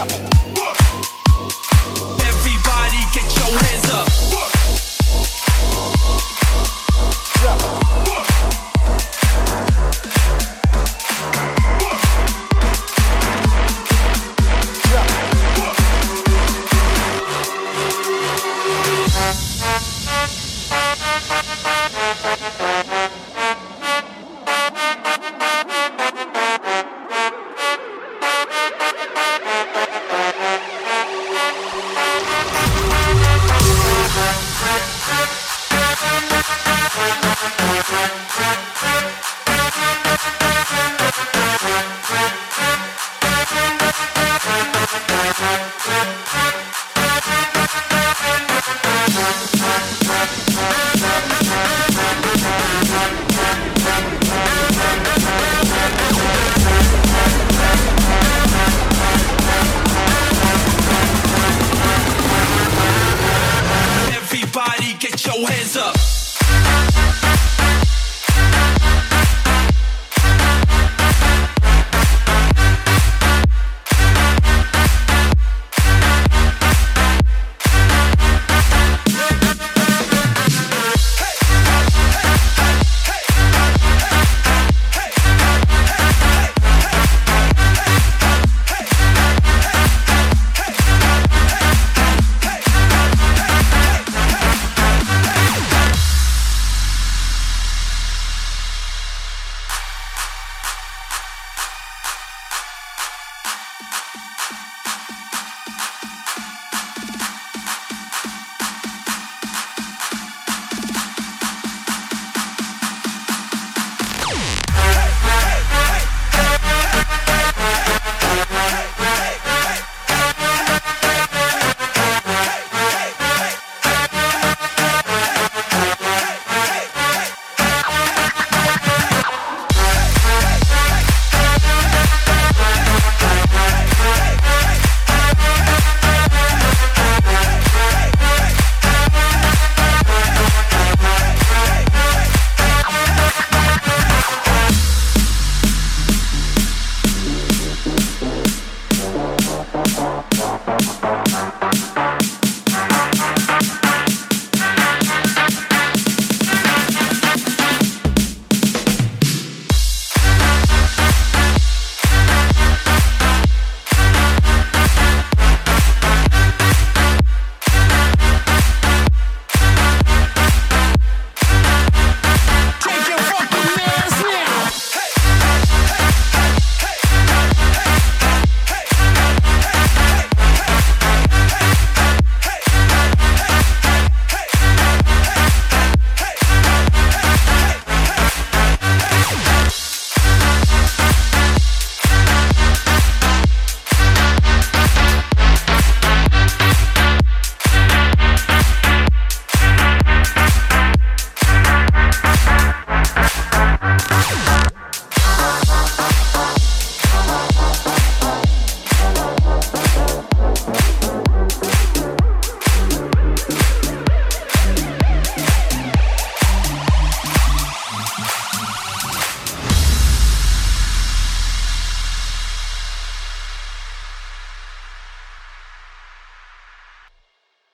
up. Get your hands up.